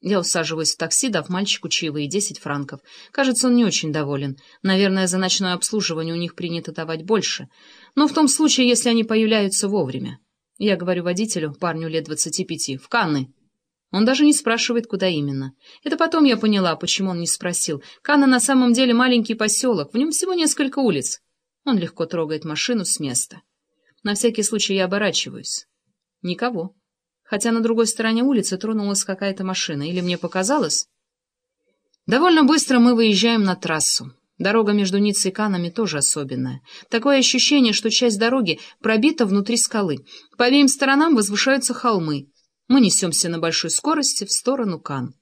Я усаживаюсь в такси, дав мальчику чаевые десять франков. Кажется, он не очень доволен. Наверное, за ночное обслуживание у них принято давать больше. Но в том случае, если они появляются вовремя. Я говорю водителю, парню лет двадцати пяти, в Канны. Он даже не спрашивает, куда именно. Это потом я поняла, почему он не спросил. Канны на самом деле маленький поселок, в нем всего несколько улиц. Он легко трогает машину с места. На всякий случай я оборачиваюсь. Никого хотя на другой стороне улицы тронулась какая-то машина. Или мне показалось? Довольно быстро мы выезжаем на трассу. Дорога между Ниццей и Канами тоже особенная. Такое ощущение, что часть дороги пробита внутри скалы. По обеим сторонам возвышаются холмы. Мы несемся на большой скорости в сторону Кан.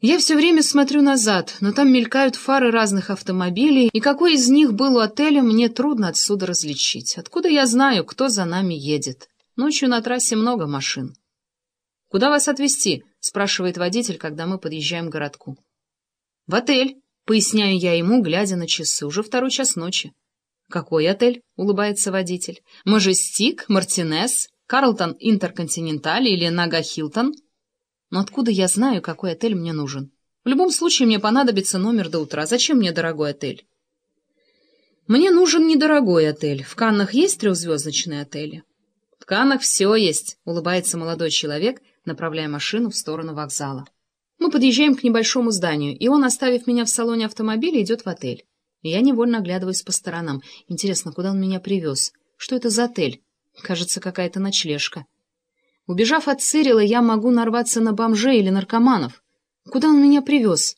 Я все время смотрю назад, но там мелькают фары разных автомобилей, и какой из них был у отеля, мне трудно отсюда различить. Откуда я знаю, кто за нами едет? Ночью на трассе много машин. «Куда вас отвезти?» — спрашивает водитель, когда мы подъезжаем к городку. «В отель», — поясняю я ему, глядя на часы. Уже второй час ночи. «Какой отель?» — улыбается водитель. «Мажестик? Мартинес? Карлтон Интерконтиненталь или Нага Хилтон?» «Но откуда я знаю, какой отель мне нужен? В любом случае мне понадобится номер до утра. Зачем мне дорогой отель?» «Мне нужен недорогой отель. В Каннах есть трехзвездочные отели?» «В Каннах все есть», — улыбается молодой человек, направляя машину в сторону вокзала. Мы подъезжаем к небольшому зданию, и он, оставив меня в салоне автомобиля, идет в отель. Я невольно оглядываюсь по сторонам. Интересно, куда он меня привез? Что это за отель? Кажется, какая-то ночлежка. Убежав от Цирила, я могу нарваться на бомжей или наркоманов. Куда он меня привез?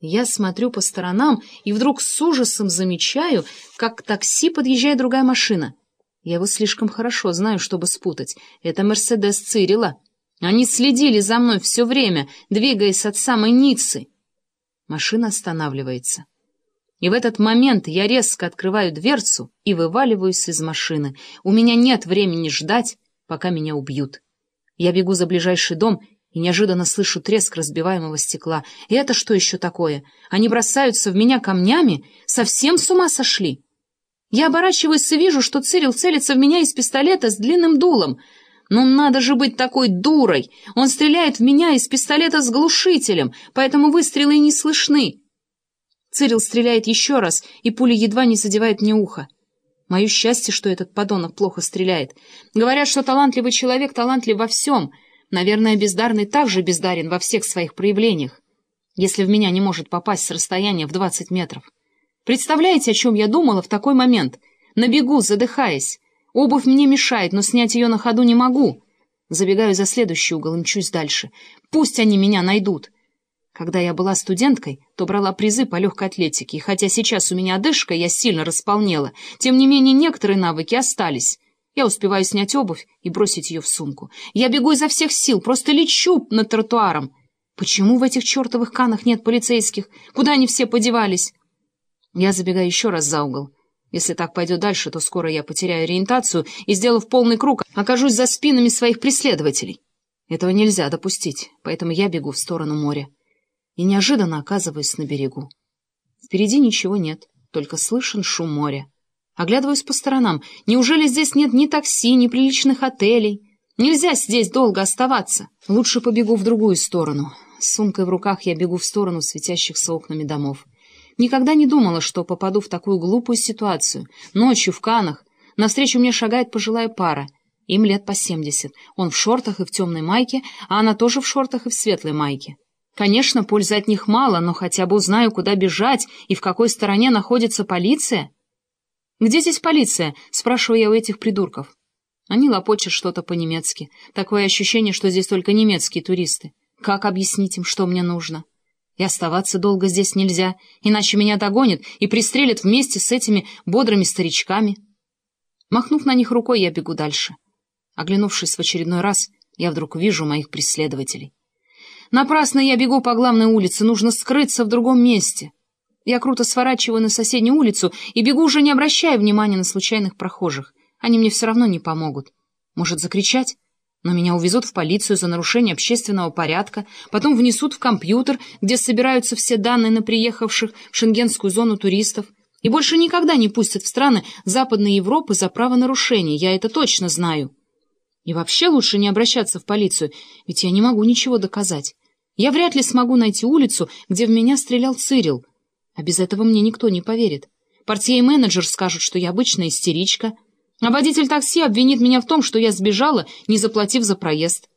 Я смотрю по сторонам и вдруг с ужасом замечаю, как к такси подъезжает другая машина — я его слишком хорошо знаю, чтобы спутать. Это Мерседес Цирила. Они следили за мной все время, двигаясь от самой Ниццы. Машина останавливается. И в этот момент я резко открываю дверцу и вываливаюсь из машины. У меня нет времени ждать, пока меня убьют. Я бегу за ближайший дом и неожиданно слышу треск разбиваемого стекла. И это что еще такое? Они бросаются в меня камнями? Совсем с ума сошли? Я оборачиваюсь и вижу, что Цирил целится в меня из пистолета с длинным дулом. Ну надо же быть такой дурой! Он стреляет в меня из пистолета с глушителем, поэтому выстрелы не слышны. Цирил стреляет еще раз, и пуля едва не задевает мне ухо. Мое счастье, что этот подонок плохо стреляет. Говорят, что талантливый человек талантлив во всем. Наверное, бездарный также бездарен во всех своих проявлениях, если в меня не может попасть с расстояния в двадцать метров. Представляете, о чем я думала в такой момент? На бегу, задыхаясь. Обувь мне мешает, но снять ее на ходу не могу. Забегаю за следующий угол и мчусь дальше. Пусть они меня найдут. Когда я была студенткой, то брала призы по легкой атлетике, и хотя сейчас у меня одышка, я сильно располнела, тем не менее некоторые навыки остались. Я успеваю снять обувь и бросить ее в сумку. Я бегу изо всех сил, просто лечу над тротуаром. Почему в этих чертовых канах нет полицейских? Куда они все подевались? Я забегаю еще раз за угол. Если так пойдет дальше, то скоро я потеряю ориентацию и, сделав полный круг, окажусь за спинами своих преследователей. Этого нельзя допустить, поэтому я бегу в сторону моря. И неожиданно оказываюсь на берегу. Впереди ничего нет, только слышен шум моря. Оглядываюсь по сторонам. Неужели здесь нет ни такси, ни приличных отелей? Нельзя здесь долго оставаться. Лучше побегу в другую сторону. С сумкой в руках я бегу в сторону светящихся окнами домов. Никогда не думала, что попаду в такую глупую ситуацию. Ночью в Канах навстречу мне шагает пожилая пара. Им лет по семьдесят. Он в шортах и в темной майке, а она тоже в шортах и в светлой майке. Конечно, пользы от них мало, но хотя бы узнаю, куда бежать и в какой стороне находится полиция. «Где здесь полиция?» — спрашиваю я у этих придурков. Они лопочут что-то по-немецки. Такое ощущение, что здесь только немецкие туристы. Как объяснить им, что мне нужно? И оставаться долго здесь нельзя, иначе меня догонят и пристрелят вместе с этими бодрыми старичками. Махнув на них рукой, я бегу дальше. Оглянувшись в очередной раз, я вдруг вижу моих преследователей. Напрасно я бегу по главной улице, нужно скрыться в другом месте. Я круто сворачиваю на соседнюю улицу и бегу уже не обращая внимания на случайных прохожих. Они мне все равно не помогут. Может, закричать? Но меня увезут в полицию за нарушение общественного порядка, потом внесут в компьютер, где собираются все данные на приехавших в шенгенскую зону туристов, и больше никогда не пустят в страны Западной Европы за правонарушение, я это точно знаю. И вообще лучше не обращаться в полицию, ведь я не могу ничего доказать. Я вряд ли смогу найти улицу, где в меня стрелял Цирил. А без этого мне никто не поверит. Партия и менеджер скажут, что я обычная истеричка — а водитель такси обвинит меня в том, что я сбежала, не заплатив за проезд.